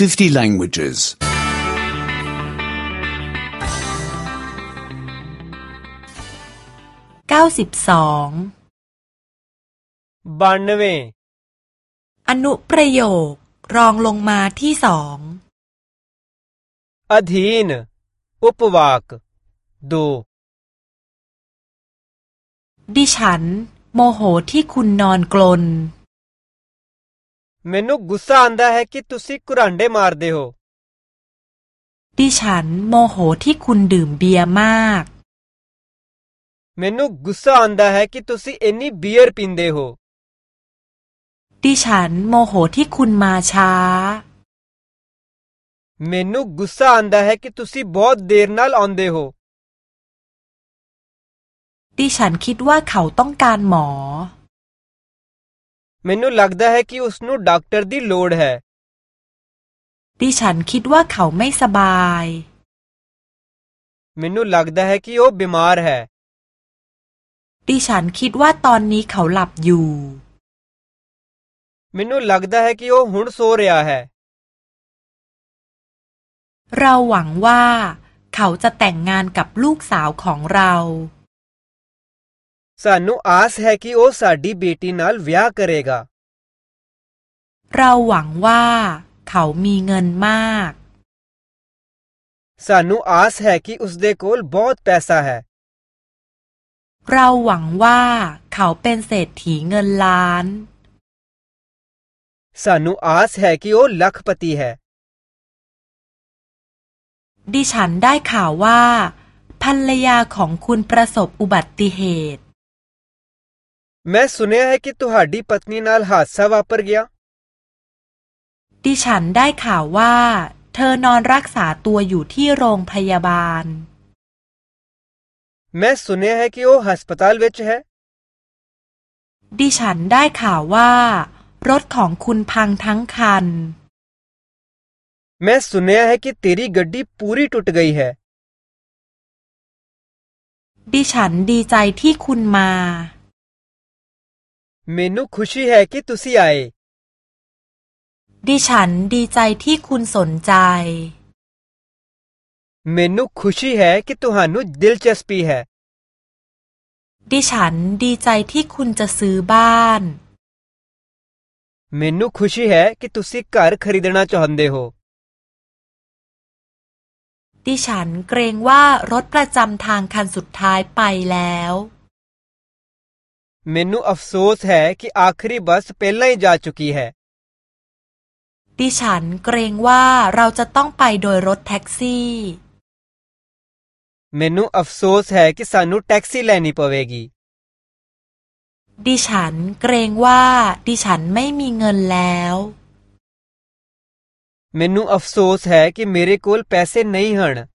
50 languages. 92 बानवे อนุประโยครองลงมาที่สองธ ध ीอุปวाกดูดิฉัน โมโหที่คุณนอนกลน ਮ ੈ ਨ กੰ ਗੁੱਸਾ ਆ ด ਦ ਾ ਹੈ ਕਿ ਤੁਸੀਂ ਕੁਰਾਂਡੇ ਮਾਰਦੇ ਹੋ ดิฉันโมโหที่คุณดื่มเบียร์มากเมนูกุศลอันดาเฮคิทุสิเอนี่เบียร์พินเดโฮดิฉัน โมโหที่คุณมาช้าเมนูกุศลอันดาเฮคิทุสิบอดเดินนัลอันเดโฮดิฉันคิดว่าเขาต้องการหมอ ਮੈਨੂੰ ਲੱਗਦਾ ਹੈ ਕਿ ਉਸ ਨੂੰ ਡਾਕਟਰ ਦੀ ਲੋੜ ਹੈ ดิฉันคิดว่าเขาไม่สบายมੈ ਨ ੂੰ ਲੱਗਦਾ ਹੈ ਕਿ บิมาร์เฮੈดิฉันคิดว่าตอนนี้เขาหลับอยู่มੈ ਨ ੂੰ ਲੱਗਦਾ ਹੈ ਕਿ ਉਹ ਹੁਣ ਸ เรียเฮเราหวังว่า เขาจะแต่งงานกับลูกสาวของเรา ਸਾਨੂੰ ਆਸ ਹੈ ਕਿ ਉਹ ਸਾਡੀ ਬੇਟੀ ਨਾਲ ਵਿਆਹ ਕਰੇਗਾ เราหวังว่า เขามีเงินมากานุอาส ਸ ਹ ฮ ਕਿ ਉਸਦੇ ਕੋਲ ਬਹੁਤ ਪ ੈซา ਹ ฮเราหวังว่า เขาเป็นเศรษฐีเงินล้าน ਸ า ਨ ੂੰ ਆਸ ਹੈ ਕ โอลักพัติเฮดิฉันได้ข่าวว่าภรรยาของคุณประสบอุบัติเหตุมสุ ਮੈਂ ਸੁਣਿਆ ਹ ่ ਕਿ ਤੁਹਾਡੀ ਪਤਨੀ ਨਾਲ ਹਾਦਸਾ าਾร ਰ ਗ ਿดิฉันได้ข่าวว่า เธอนอนรักษาตัวอยู่ที่โรงพยาบาลแม่สุนีย์เหนะเคโอฮัสปตาลเวชเหฮดิฉันได้ข่าวว่ารถของคุณพังทั้งคันแม่สุนเนะเฮคิตีรีกัดดีปูรีทุตไกเหฮดิฉันดีใจที่คุณมามนุขุชิแฮกิตุสิไอดิฉัน ดีใจที่คุณสนใจเมนุขุชิแฮกิตุฮานุดิลเชสปีแฮดิฉัน ดีใจที่คุณจะซื้อบ้านเมนุขุชิแฮกิตุซิคาร์ขริดนาจันเดโฮดิฉันเกรงว่า รถประจำทางคันสุดท้ายไปแล้ว ਮੈਨੂੰ ਅਫਸੋਸ ਹੈ ਕਿ ਆਖਰੀ ਬੱਸ ਪਹਿਲਾਂ ਹੀ ਜਾ ਚੁੱਕੀ ਹੈ ดิฉันเกรงว่าเราจะต้องไปโดยรถแท็กซี่เมนูอัฟโซสเฮกิสานุแท็กซี่เลนิปเวกีดิฉันเกรงว่าดิฉันไม่มีเงินแล้วเมนูอัฟโซสเฮกิเมเรโคลเพสเซ่ไม่ฮัน